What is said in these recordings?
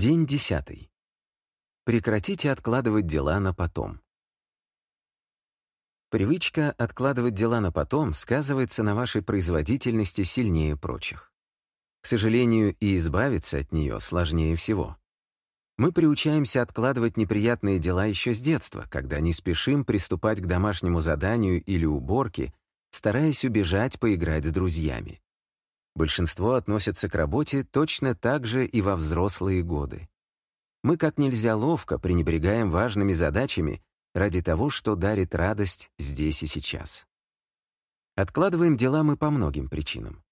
День десятый. Прекратите откладывать дела на потом. Привычка откладывать дела на потом сказывается на вашей производительности сильнее прочих. К сожалению, и избавиться от нее сложнее всего. Мы приучаемся откладывать неприятные дела еще с детства, когда не спешим приступать к домашнему заданию или уборке, стараясь убежать поиграть с друзьями. Большинство относятся к работе точно так же и во взрослые годы. Мы как нельзя ловко пренебрегаем важными задачами ради того, что дарит радость здесь и сейчас. Откладываем дела мы по многим причинам.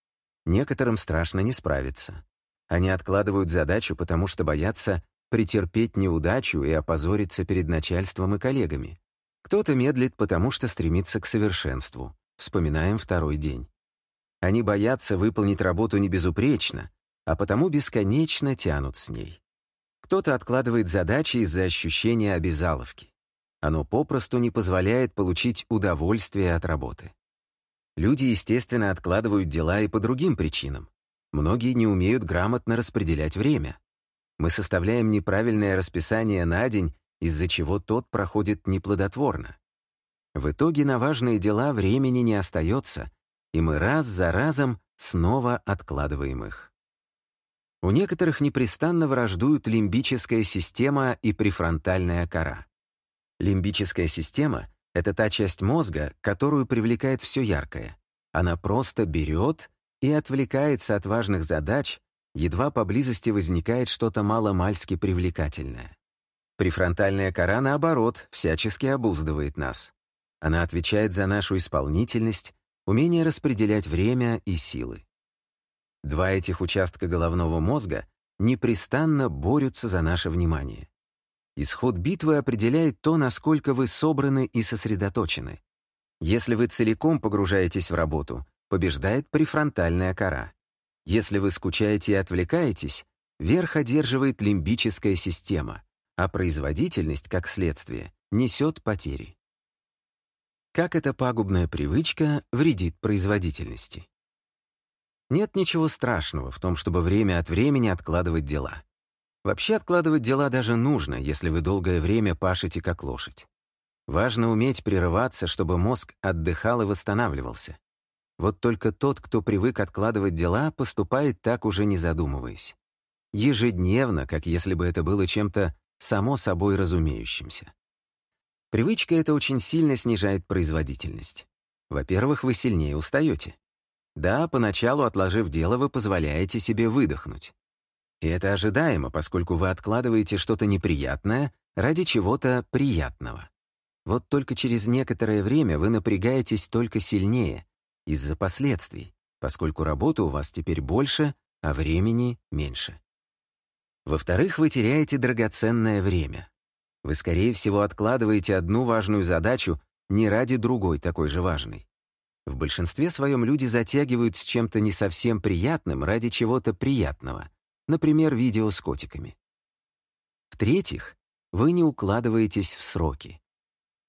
Некоторым страшно не справиться. Они откладывают задачу, потому что боятся претерпеть неудачу и опозориться перед начальством и коллегами. Кто-то медлит, потому что стремится к совершенству. Вспоминаем второй день. Они боятся выполнить работу не безупречно, а потому бесконечно тянут с ней. Кто-то откладывает задачи из-за ощущения обязаловки. Оно попросту не позволяет получить удовольствие от работы. Люди, естественно, откладывают дела и по другим причинам. Многие не умеют грамотно распределять время. Мы составляем неправильное расписание на день, из-за чего тот проходит неплодотворно. В итоге на важные дела времени не остается, и мы раз за разом снова откладываем их. У некоторых непрестанно враждуют лимбическая система и префронтальная кора. Лимбическая система — это та часть мозга, которую привлекает все яркое. Она просто берет и отвлекается от важных задач, едва поблизости возникает что-то маломальски привлекательное. Префронтальная кора, наоборот, всячески обуздывает нас. Она отвечает за нашу исполнительность, умение распределять время и силы. Два этих участка головного мозга непрестанно борются за наше внимание. Исход битвы определяет то, насколько вы собраны и сосредоточены. Если вы целиком погружаетесь в работу, побеждает префронтальная кора. Если вы скучаете и отвлекаетесь, верх одерживает лимбическая система, а производительность, как следствие, несет потери. Как эта пагубная привычка вредит производительности? Нет ничего страшного в том, чтобы время от времени откладывать дела. Вообще откладывать дела даже нужно, если вы долгое время пашете как лошадь. Важно уметь прерываться, чтобы мозг отдыхал и восстанавливался. Вот только тот, кто привык откладывать дела, поступает так уже не задумываясь. Ежедневно, как если бы это было чем-то само собой разумеющимся. Привычка эта очень сильно снижает производительность. Во-первых, вы сильнее устаете. Да, поначалу, отложив дело, вы позволяете себе выдохнуть. И это ожидаемо, поскольку вы откладываете что-то неприятное ради чего-то приятного. Вот только через некоторое время вы напрягаетесь только сильнее из-за последствий, поскольку работы у вас теперь больше, а времени меньше. Во-вторых, вы теряете драгоценное время. Вы, скорее всего, откладываете одну важную задачу не ради другой такой же важной. В большинстве своем люди затягивают с чем-то не совсем приятным ради чего-то приятного, например, видео с котиками. В-третьих, вы не укладываетесь в сроки.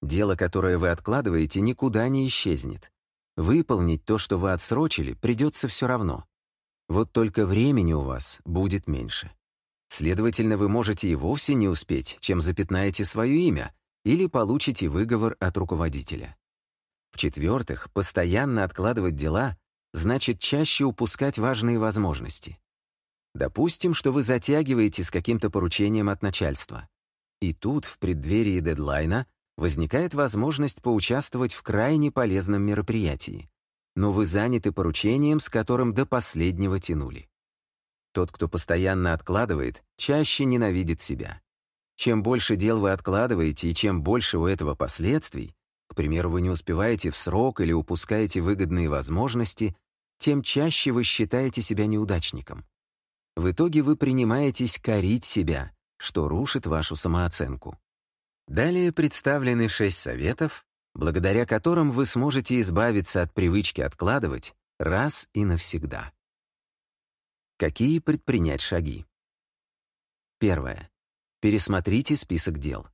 Дело, которое вы откладываете, никуда не исчезнет. Выполнить то, что вы отсрочили, придется все равно. Вот только времени у вас будет меньше. Следовательно, вы можете и вовсе не успеть, чем запятнаете свое имя или получите выговор от руководителя. В-четвертых, постоянно откладывать дела значит чаще упускать важные возможности. Допустим, что вы затягиваете с каким-то поручением от начальства. И тут, в преддверии дедлайна, возникает возможность поучаствовать в крайне полезном мероприятии. Но вы заняты поручением, с которым до последнего тянули. Тот, кто постоянно откладывает, чаще ненавидит себя. Чем больше дел вы откладываете и чем больше у этого последствий, к примеру, вы не успеваете в срок или упускаете выгодные возможности, тем чаще вы считаете себя неудачником. В итоге вы принимаетесь корить себя, что рушит вашу самооценку. Далее представлены шесть советов, благодаря которым вы сможете избавиться от привычки откладывать раз и навсегда. Какие предпринять шаги? Первое. Пересмотрите список дел.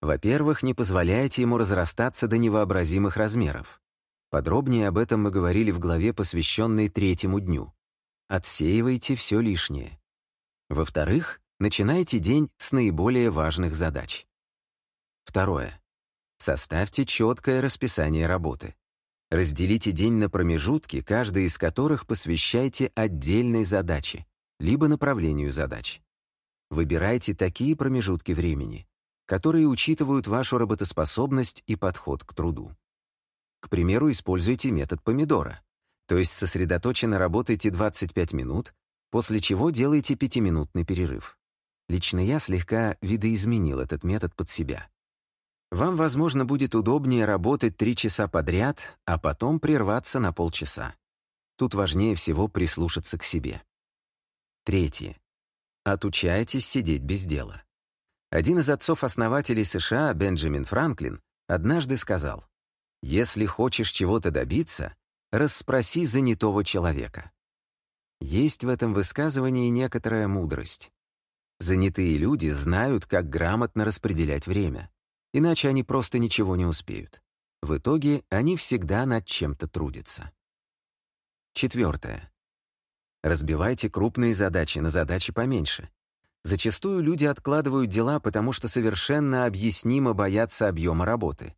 Во-первых, не позволяйте ему разрастаться до невообразимых размеров. Подробнее об этом мы говорили в главе, посвященной третьему дню. Отсеивайте все лишнее. Во-вторых, начинайте день с наиболее важных задач. Второе. Составьте четкое расписание работы. Разделите день на промежутки, каждый из которых посвящайте отдельной задаче, либо направлению задач. Выбирайте такие промежутки времени, которые учитывают вашу работоспособность и подход к труду. К примеру, используйте метод помидора, то есть сосредоточенно работайте 25 минут, после чего делайте пятиминутный перерыв. Лично я слегка видоизменил этот метод под себя. Вам, возможно, будет удобнее работать три часа подряд, а потом прерваться на полчаса. Тут важнее всего прислушаться к себе. Третье. Отучайтесь сидеть без дела. Один из отцов-основателей США, Бенджамин Франклин, однажды сказал, «Если хочешь чего-то добиться, расспроси занятого человека». Есть в этом высказывании некоторая мудрость. Занятые люди знают, как грамотно распределять время. Иначе они просто ничего не успеют. В итоге они всегда над чем-то трудятся. Четвертое. Разбивайте крупные задачи на задачи поменьше. Зачастую люди откладывают дела, потому что совершенно объяснимо боятся объема работы.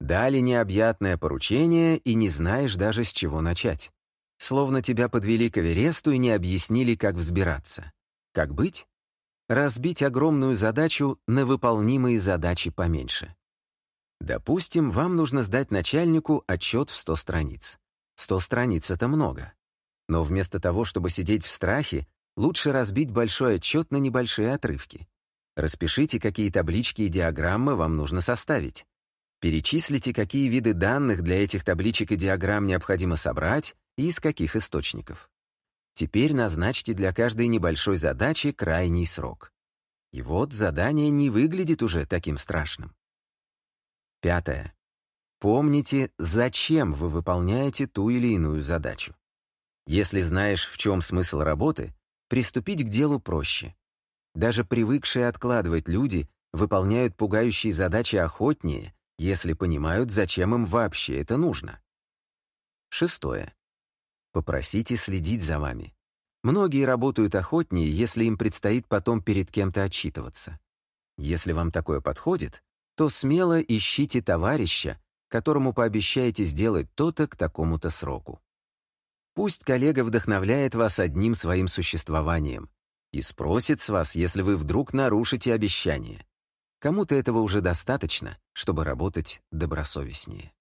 Дали необъятное поручение, и не знаешь даже с чего начать. Словно тебя подвели к Эвересту и не объяснили, как взбираться. Как быть? Разбить огромную задачу на выполнимые задачи поменьше. Допустим, вам нужно сдать начальнику отчет в 100 страниц. 100 страниц — это много. Но вместо того, чтобы сидеть в страхе, лучше разбить большой отчет на небольшие отрывки. Распишите, какие таблички и диаграммы вам нужно составить. Перечислите, какие виды данных для этих табличек и диаграмм необходимо собрать и из каких источников. Теперь назначьте для каждой небольшой задачи крайний срок. И вот задание не выглядит уже таким страшным. Пятое. Помните, зачем вы выполняете ту или иную задачу. Если знаешь, в чем смысл работы, приступить к делу проще. Даже привыкшие откладывать люди выполняют пугающие задачи охотнее, если понимают, зачем им вообще это нужно. Шестое. Попросите следить за вами. Многие работают охотнее, если им предстоит потом перед кем-то отчитываться. Если вам такое подходит, то смело ищите товарища, которому пообещаете сделать то-то к такому-то сроку. Пусть коллега вдохновляет вас одним своим существованием и спросит с вас, если вы вдруг нарушите обещание. Кому-то этого уже достаточно, чтобы работать добросовестнее.